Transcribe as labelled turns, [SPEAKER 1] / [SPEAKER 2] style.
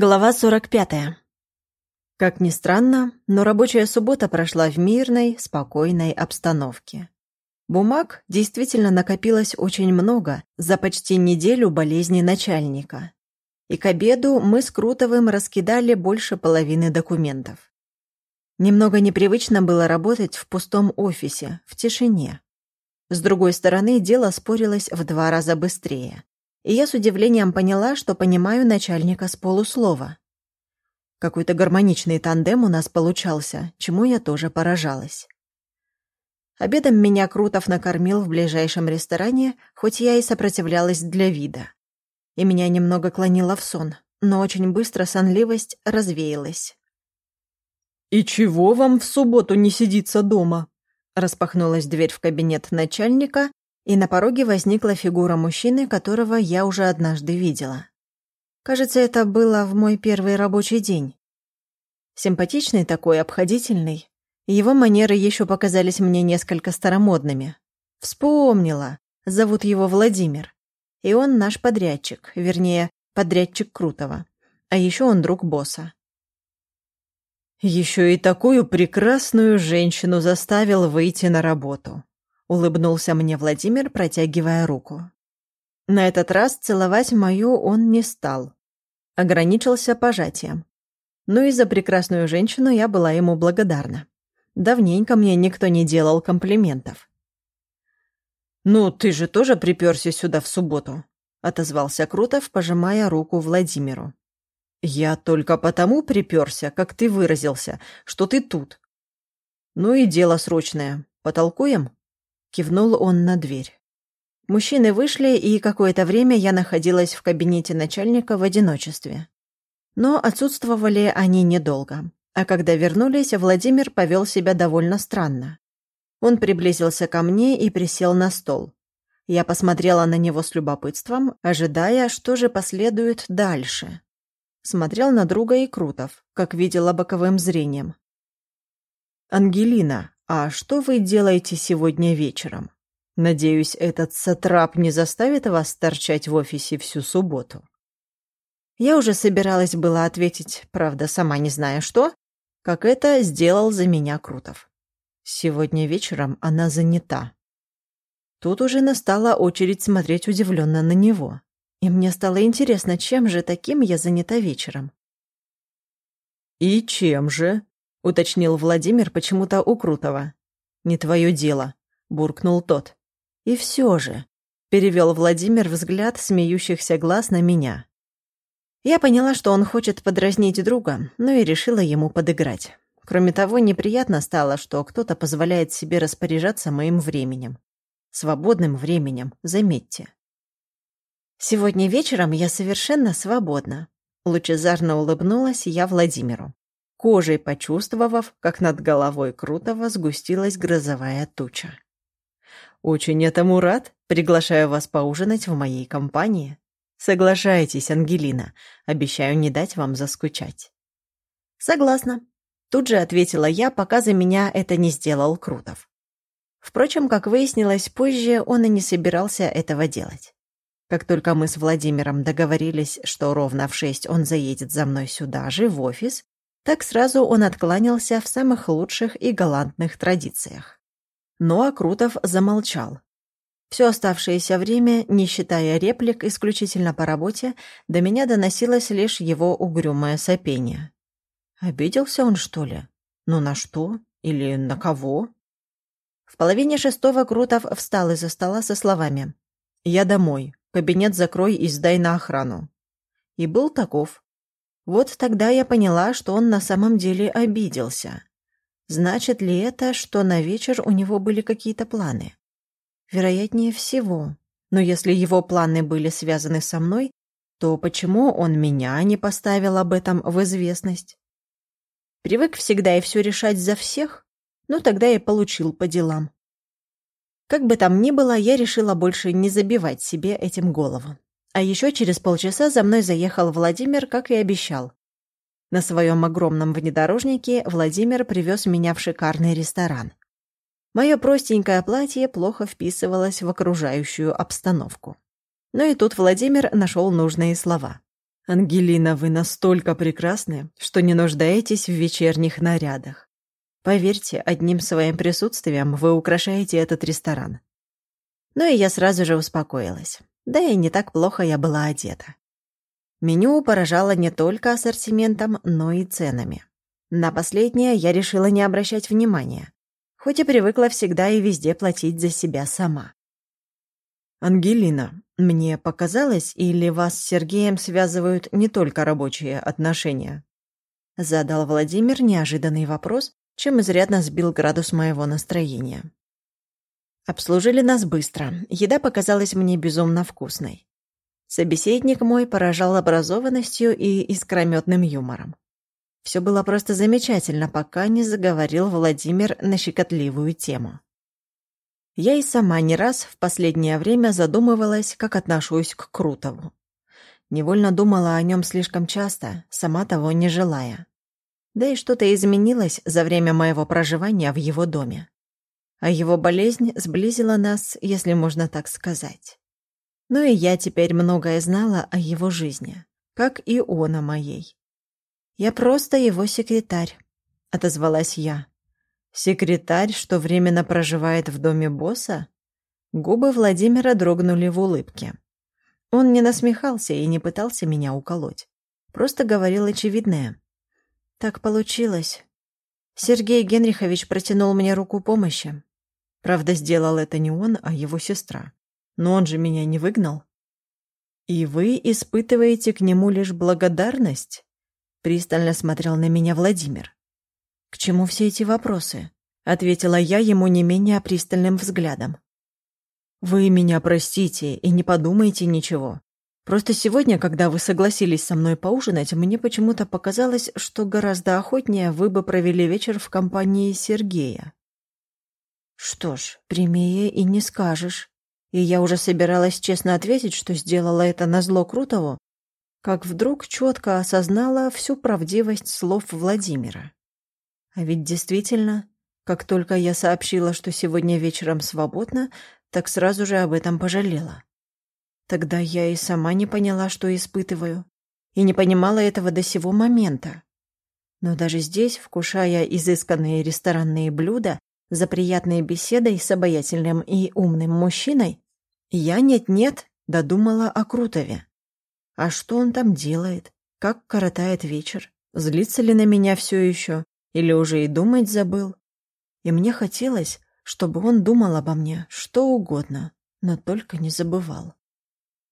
[SPEAKER 1] Глава 45. Как ни странно, но рабочая суббота прошла в мирной, спокойной обстановке. Бумаг действительно накопилось очень много за почти неделю болезни начальника. И к обеду мы с Крутовым раскидали больше половины документов. Немного непривычно было работать в пустом офисе, в тишине. С другой стороны, дело спорилось в два раза быстрее и я с удивлением поняла, что понимаю начальника с полуслова. Какой-то гармоничный тандем у нас получался, чему я тоже поражалась. Обедом меня Крутов накормил в ближайшем ресторане, хоть я и сопротивлялась для вида. И меня немного клонило в сон, но очень быстро сонливость развеялась.
[SPEAKER 2] «И чего вам в субботу не сидится дома?» Распахнулась дверь в кабинет начальника, и на пороге возникла фигура мужчины, которого я уже однажды видела. Кажется, это было в мой первый рабочий день. Симпатичный такой, обходительный. Его манеры еще показались мне несколько старомодными. Вспомнила. Зовут его Владимир. И он наш подрядчик, вернее, подрядчик Крутого. А еще он друг босса. Еще и такую прекрасную женщину заставил выйти на работу. Улыбнулся мне Владимир, протягивая руку. На этот раз целовать мою он не стал. Ограничился пожатием. Ну и за прекрасную женщину я была ему благодарна. Давненько мне никто не делал комплиментов. «Ну, ты же тоже приперся сюда в субботу», — отозвался Крутов, пожимая руку Владимиру. «Я только потому приперся, как ты выразился, что ты тут. Ну и дело срочное. Потолкуем?» Кивнул он на дверь. Мужчины вышли, и какое-то время я находилась в кабинете начальника в одиночестве. Но отсутствовали они недолго. А когда вернулись, Владимир повел себя довольно странно. Он приблизился ко мне и присел на стол. Я посмотрела на него с любопытством, ожидая, что же последует дальше. Смотрел на друга и Крутов, как видела боковым зрением. «Ангелина, «А что вы делаете сегодня вечером? Надеюсь, этот сатрап не заставит вас торчать в офисе всю субботу?» Я уже собиралась была ответить, правда, сама не зная что, как это сделал за меня Крутов. Сегодня вечером она занята. Тут уже настала очередь смотреть удивленно на него. И мне стало интересно, чем же таким я занята вечером. «И чем же?» — уточнил Владимир почему-то у Крутого. «Не твое дело», — буркнул тот. «И все же», — перевел Владимир взгляд смеющихся глаз на меня. Я поняла, что он хочет подразнить друга, но и решила ему подыграть. Кроме того, неприятно стало, что кто-то позволяет себе распоряжаться моим временем. Свободным временем, заметьте. Сегодня вечером я совершенно свободна. Лучезарно улыбнулась я Владимиру кожей почувствовав, как над головой Крутого сгустилась грозовая туча. «Очень этому рад. Приглашаю вас поужинать в моей компании. Соглашайтесь, Ангелина. Обещаю не дать вам заскучать». «Согласна», — тут же ответила я, пока за меня это не сделал Крутов. Впрочем, как выяснилось позже, он и не собирался этого делать. Как только мы с Владимиром договорились, что ровно в шесть он заедет за мной сюда же, в офис, так сразу он откланялся в самых лучших и галантных традициях. Но Акрутов замолчал. Все оставшееся время, не считая реплик исключительно по работе, до меня доносилось лишь его угрюмое сопение. Обиделся он, что ли? Ну на что? Или на кого? В половине шестого Крутов встал из-за стола со словами «Я домой. Кабинет закрой и сдай на охрану». И был таков. Вот тогда я поняла, что он на самом деле обиделся. Значит ли это, что на вечер у него были какие-то планы? Вероятнее всего. Но если его планы были связаны со мной, то почему он меня не поставил об этом в известность? Привык всегда и все решать за всех? Ну, тогда и получил по делам. Как бы там ни было, я решила больше не забивать себе этим голову. А еще через полчаса за мной заехал Владимир, как и обещал. На своем огромном внедорожнике Владимир привез меня в шикарный ресторан. Мое простенькое платье плохо вписывалось в окружающую обстановку. Но и тут Владимир нашел нужные слова. «Ангелина, вы настолько прекрасны, что не нуждаетесь в вечерних нарядах. Поверьте, одним своим присутствием вы украшаете этот ресторан».
[SPEAKER 1] Ну и я сразу же успокоилась. Да и не так плохо я была одета. Меню поражало не только ассортиментом, но и ценами. На последнее я решила не обращать внимания, хоть и привыкла всегда и везде платить за себя сама.
[SPEAKER 2] «Ангелина, мне показалось, или вас с Сергеем связывают не только рабочие отношения?»
[SPEAKER 1] Задал Владимир неожиданный вопрос, чем изрядно сбил градус моего настроения. Обслужили нас быстро, еда показалась мне безумно вкусной. Собеседник мой поражал образованностью и искрометным юмором. Все было просто замечательно, пока не заговорил Владимир на щекотливую тему. Я и сама не раз в последнее время задумывалась, как отношусь к Крутову. Невольно думала о нем слишком часто, сама того не желая. Да и что-то изменилось за время моего проживания в его доме. А его болезнь сблизила нас, если можно так сказать. Ну и я теперь многое знала о его жизни, как и он о моей. «Я просто его секретарь», — отозвалась я. Секретарь, что временно проживает в доме босса? Губы Владимира дрогнули в улыбке. Он не насмехался и не пытался меня уколоть. Просто говорил очевидное. Так получилось. Сергей Генрихович протянул мне руку помощи. Правда, сделал это не он, а его сестра. Но он же меня не выгнал. И вы испытываете к нему лишь благодарность? Пристально смотрел на меня Владимир. «К чему все эти вопросы?» — ответила я ему не менее пристальным взглядом. «Вы меня простите и не подумайте ничего. Просто сегодня, когда вы согласились со мной поужинать, мне почему-то показалось, что гораздо охотнее вы бы провели вечер в компании Сергея». «Что ж, прямее и не скажешь. И я уже собиралась честно ответить, что сделала это назло Крутову, как вдруг четко осознала всю правдивость слов Владимира. А ведь действительно, как только я сообщила, что сегодня вечером свободна, так сразу же об этом пожалела. Тогда я и сама не поняла, что испытываю, и не понимала этого до сего момента. Но даже здесь, вкушая изысканные ресторанные блюда, за приятной беседой с обаятельным и умным мужчиной, я нет-нет додумала о Крутове. А что он там делает? Как коротает вечер? Злится ли на меня все еще? Или уже и думать забыл? И мне хотелось, чтобы он думал обо мне что угодно, но только не забывал.